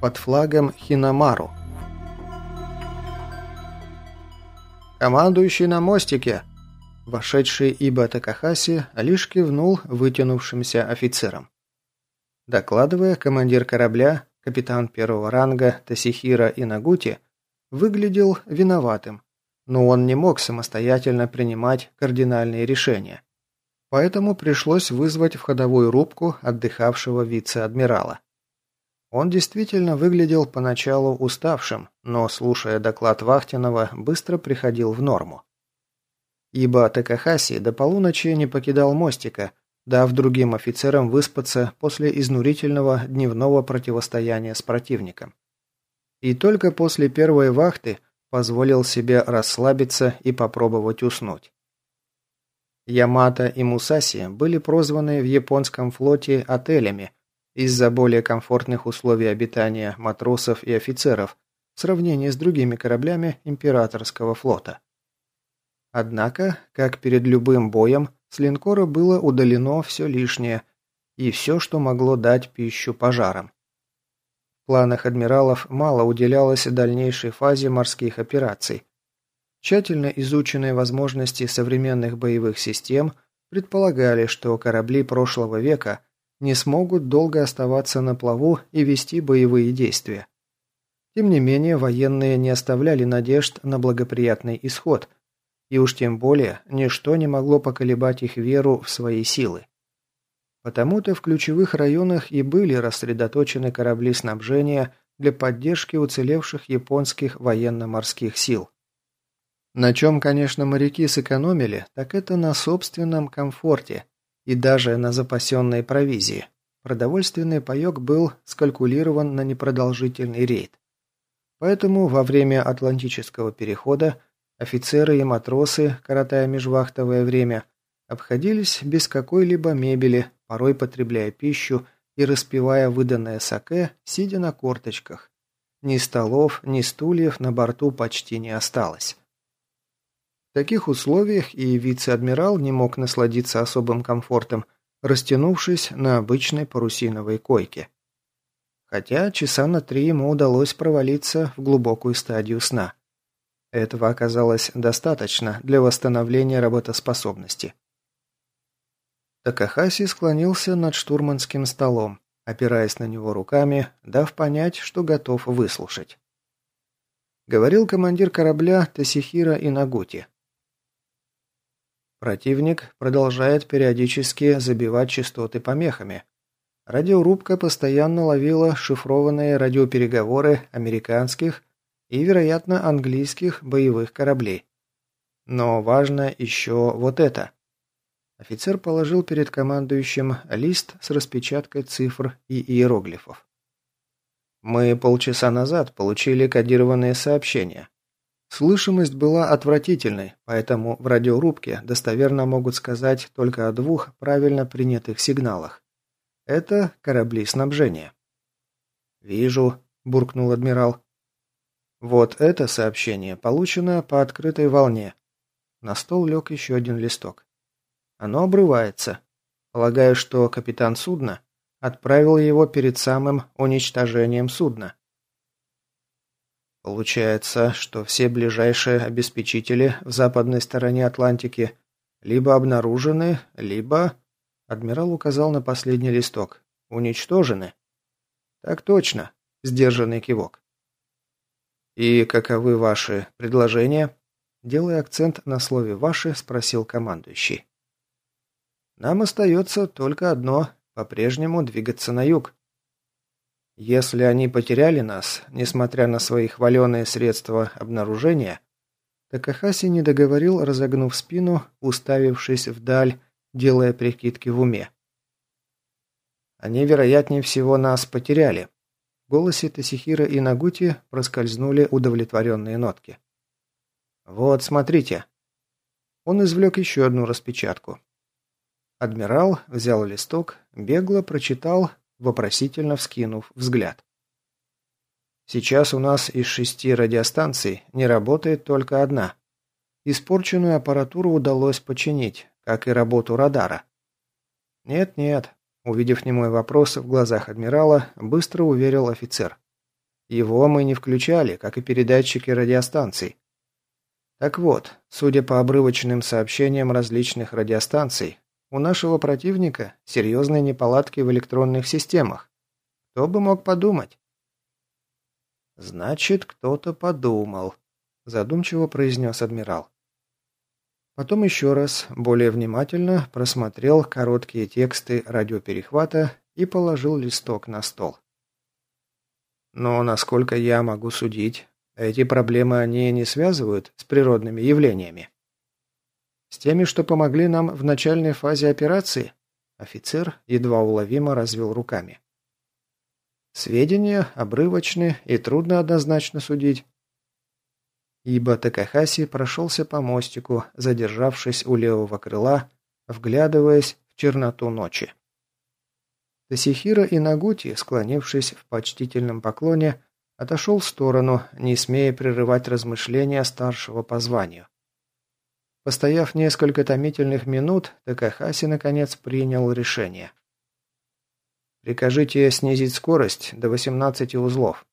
под флагом Хинамару. «Командующий на мостике!» Вошедший Иба Такахаси лишь кивнул вытянувшимся офицерам. Докладывая, командир корабля, капитан первого ранга Тасихира Инагути, выглядел виноватым, но он не мог самостоятельно принимать кардинальные решения. Поэтому пришлось вызвать в ходовую рубку отдыхавшего вице-адмирала. Он действительно выглядел поначалу уставшим, но, слушая доклад Вахтинова, быстро приходил в норму. Ибо Такахаси до полуночи не покидал мостика, дав другим офицерам выспаться после изнурительного дневного противостояния с противником. И только после первой вахты позволил себе расслабиться и попробовать уснуть. Ямато и Мусаси были прозваны в японском флоте отелями из-за более комфортных условий обитания матросов и офицеров в сравнении с другими кораблями императорского флота. Однако, как перед любым боем, с линкора было удалено все лишнее и все, что могло дать пищу пожарам. В планах адмиралов мало уделялось дальнейшей фазе морских операций. Тщательно изученные возможности современных боевых систем предполагали, что корабли прошлого века не смогут долго оставаться на плаву и вести боевые действия. Тем не менее, военные не оставляли надежд на благоприятный исход – и уж тем более ничто не могло поколебать их веру в свои силы. Потому-то в ключевых районах и были рассредоточены корабли снабжения для поддержки уцелевших японских военно-морских сил. На чем, конечно, моряки сэкономили, так это на собственном комфорте и даже на запасенной провизии. Продовольственный паек был скалькулирован на непродолжительный рейд. Поэтому во время Атлантического перехода Офицеры и матросы, коротая межвахтовое время, обходились без какой-либо мебели, порой потребляя пищу и распивая выданное саке, сидя на корточках. Ни столов, ни стульев на борту почти не осталось. В таких условиях и вице-адмирал не мог насладиться особым комфортом, растянувшись на обычной парусиновой койке. Хотя часа на три ему удалось провалиться в глубокую стадию сна – этого оказалось достаточно для восстановления работоспособности. Такахаси склонился над штурманским столом, опираясь на него руками, дав понять, что готов выслушать. Говорил командир корабля Тасихира Инагути. Противник продолжает периодически забивать частоты помехами. Радиорубка постоянно ловила шифрованные радиопереговоры американских и, вероятно, английских боевых кораблей. Но важно еще вот это. Офицер положил перед командующим лист с распечаткой цифр и иероглифов. Мы полчаса назад получили кодированные сообщения. Слышимость была отвратительной, поэтому в радиорубке достоверно могут сказать только о двух правильно принятых сигналах. Это корабли снабжения. «Вижу», – буркнул адмирал. Вот это сообщение получено по открытой волне. На стол лег еще один листок. Оно обрывается. Полагаю, что капитан судна отправил его перед самым уничтожением судна. Получается, что все ближайшие обеспечители в западной стороне Атлантики либо обнаружены, либо... Адмирал указал на последний листок. Уничтожены. Так точно. Сдержанный кивок. «И каковы ваши предложения?» Делая акцент на слове «ваши», спросил командующий. «Нам остается только одно – по-прежнему двигаться на юг. Если они потеряли нас, несмотря на свои хваленые средства обнаружения, Такахаси не договорил, разогнув спину, уставившись вдаль, делая прикидки в уме. Они, вероятнее всего, нас потеряли, в голосе Тасихира и Нагути проскользнули удовлетворенные нотки. «Вот, смотрите». Он извлек еще одну распечатку. Адмирал взял листок, бегло прочитал, вопросительно вскинув взгляд. Сейчас у нас из шести радиостанций не работает только одна. Испорченную аппаратуру удалось починить, как и работу радара. Нет-нет, Увидев немой вопрос в глазах адмирала, быстро уверил офицер. Его мы не включали, как и передатчики радиостанций. Так вот, судя по обрывочным сообщениям различных радиостанций, у нашего противника серьезные неполадки в электронных системах. Кто бы мог подумать? Значит, кто-то подумал, задумчиво произнес адмирал. Потом еще раз, более внимательно, просмотрел короткие тексты радиоперехвата и положил листок на стол. Но, насколько я могу судить, эти проблемы они не связывают с природными явлениями. С теми, что помогли нам в начальной фазе операции, офицер едва уловимо развел руками. Сведения обрывочны и трудно однозначно судить. Ибо Такахаси прошелся по мостику, задержавшись у левого крыла, вглядываясь в черноту ночи. Тосихира и Нагути, склонившись в почтительном поклоне, отошел в сторону, не смея прерывать размышления старшего по званию. Постояв несколько томительных минут, Такахаси наконец принял решение. «Прикажите снизить скорость до 18 узлов».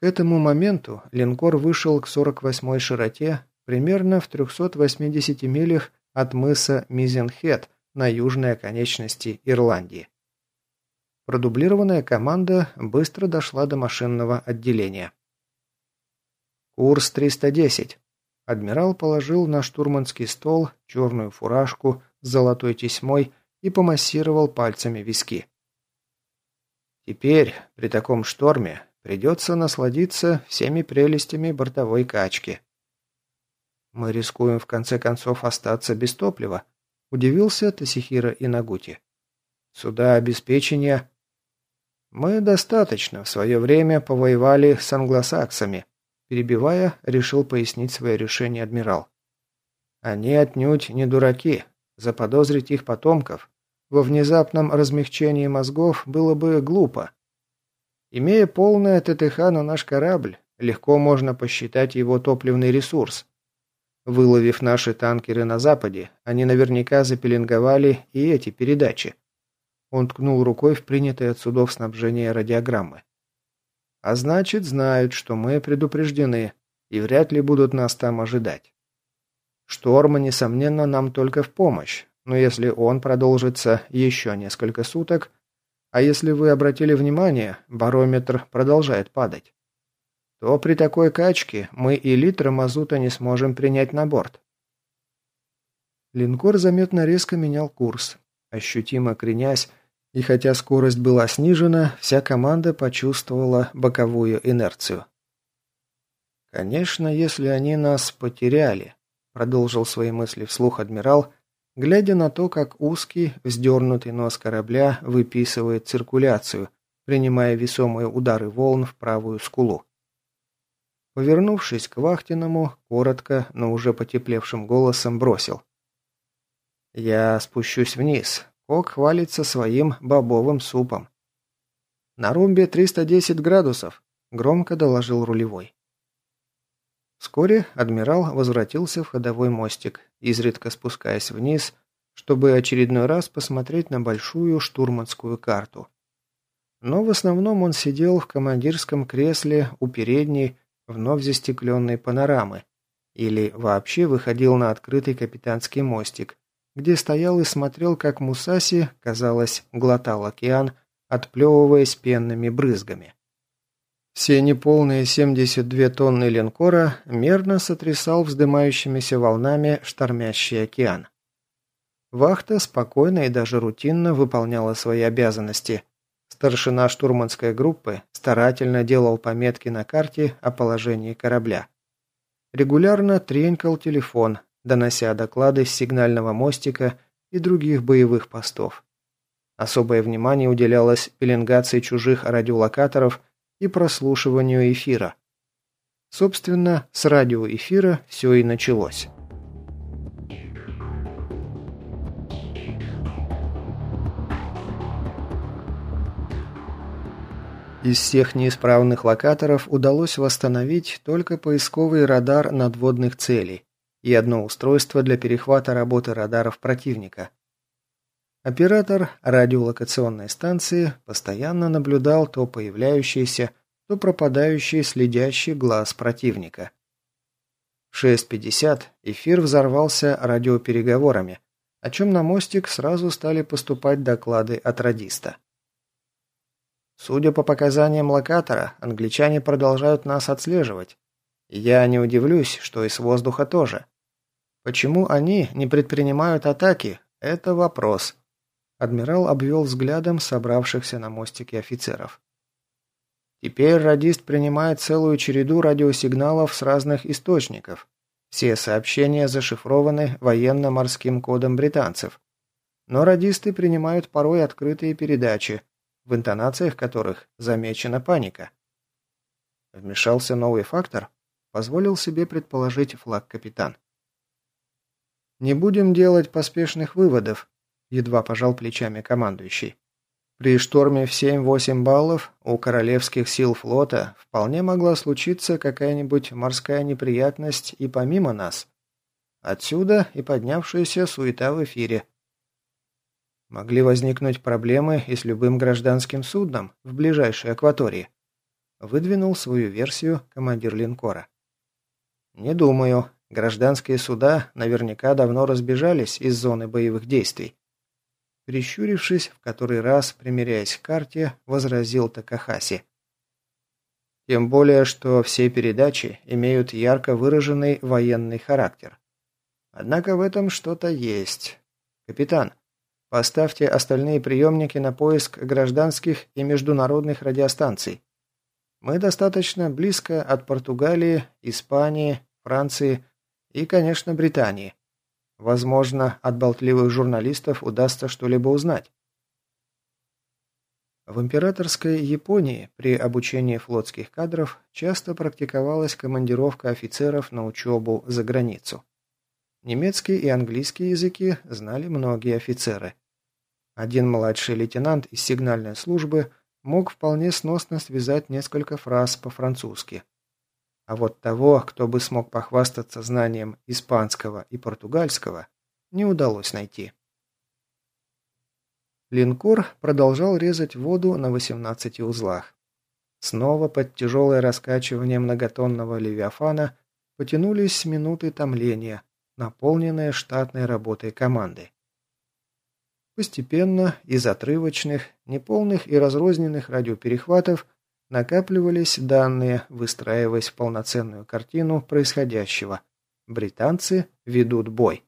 К этому моменту линкор вышел к 48-й широте, примерно в 380 милях от мыса Мизенхед на южной оконечности Ирландии. Продублированная команда быстро дошла до машинного отделения. «Курс 310», Адмирал положил на штурманский стол черную фуражку с золотой тесьмой и помассировал пальцами виски. Теперь, при таком шторме, придется насладиться всеми прелестями бортовой качки. Мы рискуем в конце концов остаться без топлива, удивился Тасихира Инагути. Суда обеспечения... Мы достаточно в свое время повоевали с англосаксами, Перебивая, решил пояснить свое решение адмирал. Они отнюдь не дураки. Заподозрить их потомков во внезапном размягчении мозгов было бы глупо. Имея полное ТТХ на наш корабль, легко можно посчитать его топливный ресурс. Выловив наши танкеры на западе, они наверняка запеленговали и эти передачи. Он ткнул рукой в принятые от судов снабжения радиограммы. А значит, знают, что мы предупреждены и вряд ли будут нас там ожидать. Шторм, несомненно, нам только в помощь, но если он продолжится еще несколько суток, а если вы обратили внимание, барометр продолжает падать, то при такой качке мы и литра мазута не сможем принять на борт. Линкор заметно резко менял курс, ощутимо кренясь и хотя скорость была снижена, вся команда почувствовала боковую инерцию. «Конечно, если они нас потеряли», — продолжил свои мысли вслух адмирал, глядя на то, как узкий, вздернутый нос корабля выписывает циркуляцию, принимая весомые удары волн в правую скулу. Повернувшись к Вахтиному, коротко, но уже потеплевшим голосом бросил. «Я спущусь вниз, Кок хвалится своим бобовым супом. «На румбе 310 градусов», — громко доложил рулевой. Вскоре адмирал возвратился в ходовой мостик, изредка спускаясь вниз, чтобы очередной раз посмотреть на большую штурманскую карту. Но в основном он сидел в командирском кресле у передней, вновь застекленной панорамы, или вообще выходил на открытый капитанский мостик, где стоял и смотрел, как Мусаси, казалось, глотал океан, отплевываясь пенными брызгами. Все неполные 72 тонны линкора мерно сотрясал вздымающимися волнами штормящий океан. Вахта спокойно и даже рутинно выполняла свои обязанности. Старшина штурманской группы старательно делал пометки на карте о положении корабля. Регулярно тренькал телефон, донося доклады с сигнального мостика и других боевых постов. Особое внимание уделялось пеленгации чужих радиолокаторов и прослушиванию эфира. Собственно, с радиоэфира все и началось. Из всех неисправных локаторов удалось восстановить только поисковый радар надводных целей, и одно устройство для перехвата работы радаров противника. Оператор радиолокационной станции постоянно наблюдал то появляющийся, то пропадающий следящий глаз противника. В 6.50 эфир взорвался радиопереговорами, о чем на мостик сразу стали поступать доклады от радиста. Судя по показаниям локатора, англичане продолжают нас отслеживать. Я не удивлюсь, что и с воздуха тоже. Почему они не предпринимают атаки, это вопрос. Адмирал обвел взглядом собравшихся на мостике офицеров. Теперь радист принимает целую череду радиосигналов с разных источников. Все сообщения зашифрованы военно-морским кодом британцев. Но радисты принимают порой открытые передачи, в интонациях которых замечена паника. Вмешался новый фактор, позволил себе предположить флаг-капитан. «Не будем делать поспешных выводов», – едва пожал плечами командующий. При шторме в 7-8 баллов у королевских сил флота вполне могла случиться какая-нибудь морская неприятность и помимо нас. Отсюда и поднявшаяся суета в эфире. Могли возникнуть проблемы и с любым гражданским судном в ближайшей акватории. Выдвинул свою версию командир линкора. Не думаю. Гражданские суда наверняка давно разбежались из зоны боевых действий. Прищурившись, в который раз, примеряясь к карте, возразил Такахаси. Тем более, что все передачи имеют ярко выраженный военный характер. Однако в этом что-то есть. Капитан, поставьте остальные приемники на поиск гражданских и международных радиостанций. Мы достаточно близко от Португалии, Испании, Франции и, конечно, Британии. Возможно, от болтливых журналистов удастся что-либо узнать. В императорской Японии при обучении флотских кадров часто практиковалась командировка офицеров на учебу за границу. Немецкий и английский языки знали многие офицеры. Один младший лейтенант из сигнальной службы мог вполне сносно связать несколько фраз по-французски. А вот того, кто бы смог похвастаться знанием испанского и португальского, не удалось найти. Линкор продолжал резать воду на 18 узлах. Снова под тяжелое раскачивание многотонного левиафана потянулись минуты томления, наполненные штатной работой команды. Постепенно из отрывочных, неполных и разрозненных радиоперехватов – Накапливались данные, выстраиваясь в полноценную картину происходящего. Британцы ведут бой.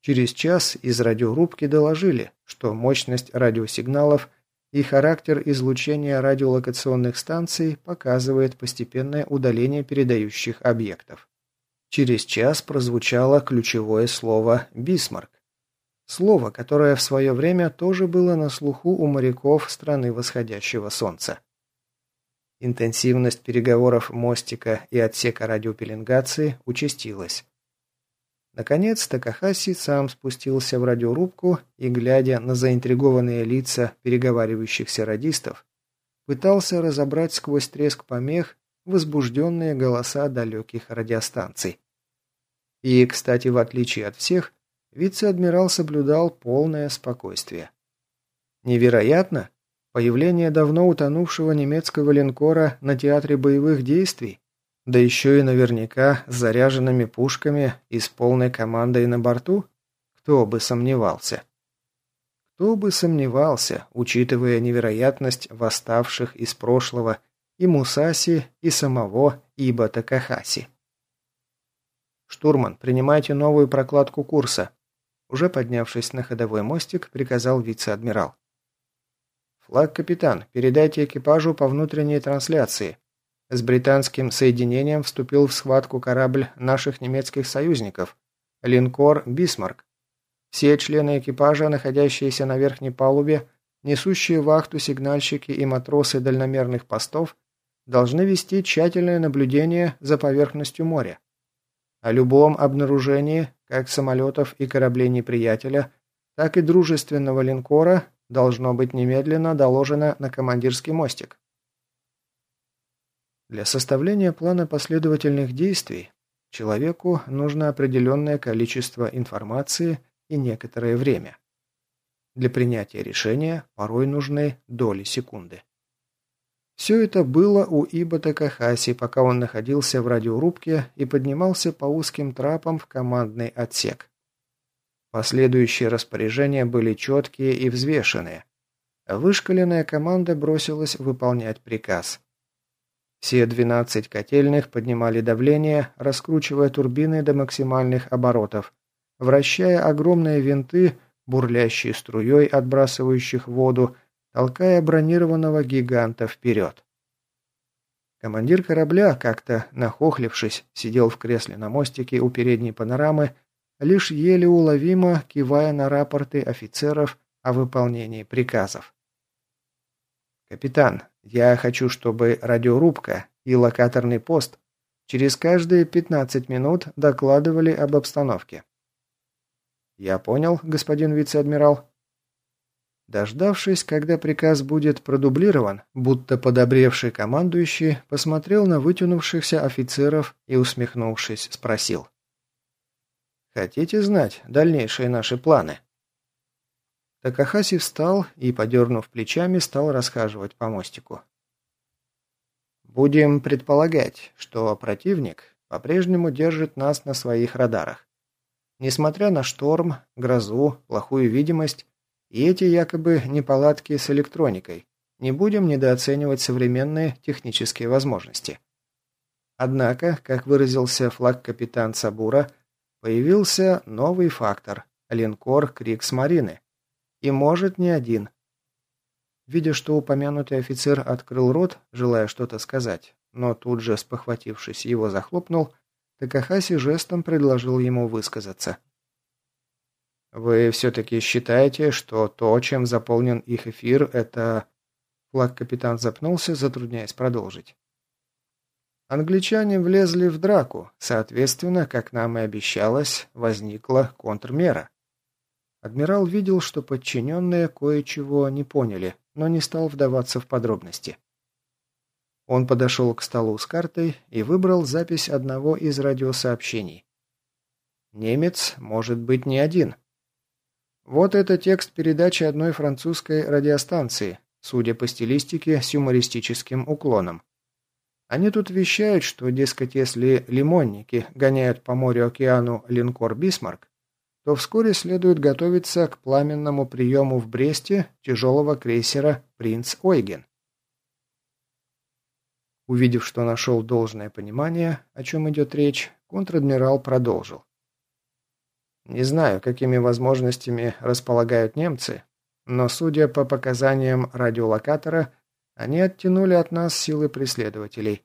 Через час из радиорубки доложили, что мощность радиосигналов и характер излучения радиолокационных станций показывает постепенное удаление передающих объектов. Через час прозвучало ключевое слово «Бисмарк». Слово, которое в свое время тоже было на слуху у моряков страны восходящего солнца. Интенсивность переговоров мостика и отсека радиопеленгации участилась. Наконец, Такахаси сам спустился в радиорубку и, глядя на заинтригованные лица переговаривающихся радистов, пытался разобрать сквозь треск помех возбужденные голоса далеких радиостанций. И, кстати, в отличие от всех, вице-адмирал соблюдал полное спокойствие. Невероятно, Появление давно утонувшего немецкого линкора на театре боевых действий, да еще и наверняка с заряженными пушками и с полной командой на борту? Кто бы сомневался? Кто бы сомневался, учитывая невероятность восставших из прошлого и Мусаси, и самого Иба Такахаси. «Штурман, принимайте новую прокладку курса», уже поднявшись на ходовой мостик, приказал вице-адмирал. «Флаг-капитан, передайте экипажу по внутренней трансляции. С британским соединением вступил в схватку корабль наших немецких союзников, линкор «Бисмарк». Все члены экипажа, находящиеся на верхней палубе, несущие вахту сигнальщики и матросы дальномерных постов, должны вести тщательное наблюдение за поверхностью моря. О любом обнаружении как самолетов и кораблей неприятеля, так и дружественного линкора Должно быть немедленно доложено на командирский мостик. Для составления плана последовательных действий человеку нужно определенное количество информации и некоторое время. Для принятия решения порой нужны доли секунды. Все это было у Ибата Кахаси, пока он находился в радиорубке и поднимался по узким трапам в командный отсек. Последующие распоряжения были четкие и взвешенные. Вышкаленная команда бросилась выполнять приказ. Все 12 котельных поднимали давление, раскручивая турбины до максимальных оборотов, вращая огромные винты, бурлящие струей, отбрасывающих воду, толкая бронированного гиганта вперед. Командир корабля, как-то нахохлившись, сидел в кресле на мостике у передней панорамы, лишь еле уловимо кивая на рапорты офицеров о выполнении приказов. «Капитан, я хочу, чтобы радиорубка и локаторный пост через каждые 15 минут докладывали об обстановке». «Я понял, господин вице-адмирал». Дождавшись, когда приказ будет продублирован, будто подобревший командующий посмотрел на вытянувшихся офицеров и, усмехнувшись, спросил. «Хотите знать дальнейшие наши планы?» Такахаси встал и, подернув плечами, стал расхаживать по мостику. «Будем предполагать, что противник по-прежнему держит нас на своих радарах. Несмотря на шторм, грозу, плохую видимость и эти якобы неполадки с электроникой, не будем недооценивать современные технические возможности. Однако, как выразился флаг-капитан Сабура, появился новый фактор – линкор «Крикс Марины», и может не один. Видя, что упомянутый офицер открыл рот, желая что-то сказать, но тут же, спохватившись, его захлопнул, Такахаси жестом предложил ему высказаться. «Вы все-таки считаете, что то, чем заполнен их эфир, это...» Флаг-капитан запнулся, затрудняясь продолжить. Англичане влезли в драку, соответственно, как нам и обещалось, возникла контрмера. Адмирал видел, что подчиненные кое-чего не поняли, но не стал вдаваться в подробности. Он подошел к столу с картой и выбрал запись одного из радиосообщений. «Немец может быть не один». Вот это текст передачи одной французской радиостанции, судя по стилистике, с юмористическим уклоном. Они тут вещают, что, дескать, если лимонники гоняют по морю-океану линкор «Бисмарк», то вскоре следует готовиться к пламенному приему в Бресте тяжелого крейсера «Принц Ойген». Увидев, что нашел должное понимание, о чем идет речь, контр-адмирал продолжил. Не знаю, какими возможностями располагают немцы, но, судя по показаниям радиолокатора, они оттянули от нас силы преследователей.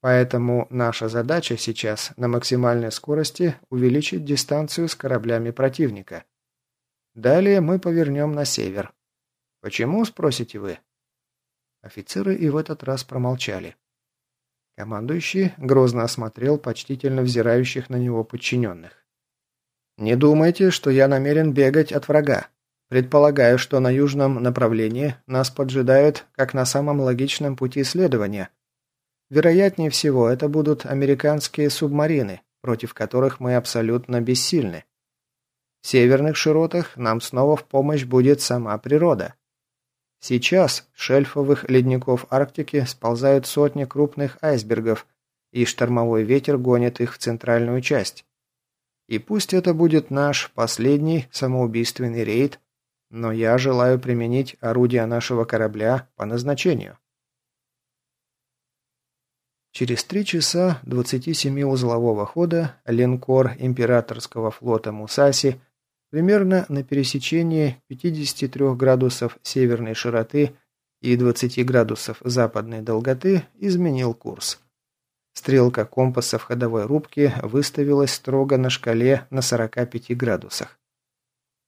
Поэтому наша задача сейчас на максимальной скорости увеличить дистанцию с кораблями противника. Далее мы повернем на север. Почему, спросите вы? Офицеры и в этот раз промолчали. Командующий грозно осмотрел почтительно взирающих на него подчиненных. «Не думайте, что я намерен бегать от врага. Предполагаю, что на южном направлении нас поджидают, как на самом логичном пути следования – Вероятнее всего, это будут американские субмарины, против которых мы абсолютно бессильны. В северных широтах нам снова в помощь будет сама природа. Сейчас шельфовых ледников Арктики сползают сотни крупных айсбергов, и штормовой ветер гонит их в центральную часть. И пусть это будет наш последний самоубийственный рейд, но я желаю применить орудия нашего корабля по назначению. Через три часа 27-узлового хода линкор императорского флота «Мусаси» примерно на пересечении 53 градусов северной широты и 20 градусов западной долготы изменил курс. Стрелка компаса в ходовой рубке выставилась строго на шкале на 45 градусах.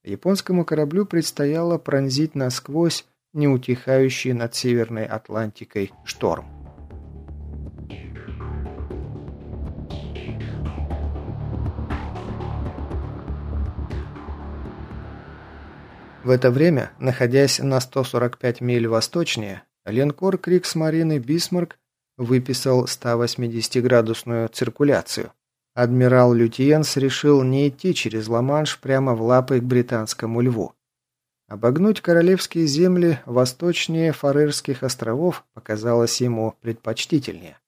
Японскому кораблю предстояло пронзить насквозь неутихающий над Северной Атлантикой шторм. В это время, находясь на 145 миль восточнее, линкор Крикс-Марины «Бисмарк» выписал 180-градусную циркуляцию. Адмирал Лютиенс решил не идти через Ла-Манш прямо в лапы к британскому льву. Обогнуть королевские земли восточнее Фарерских островов показалось ему предпочтительнее.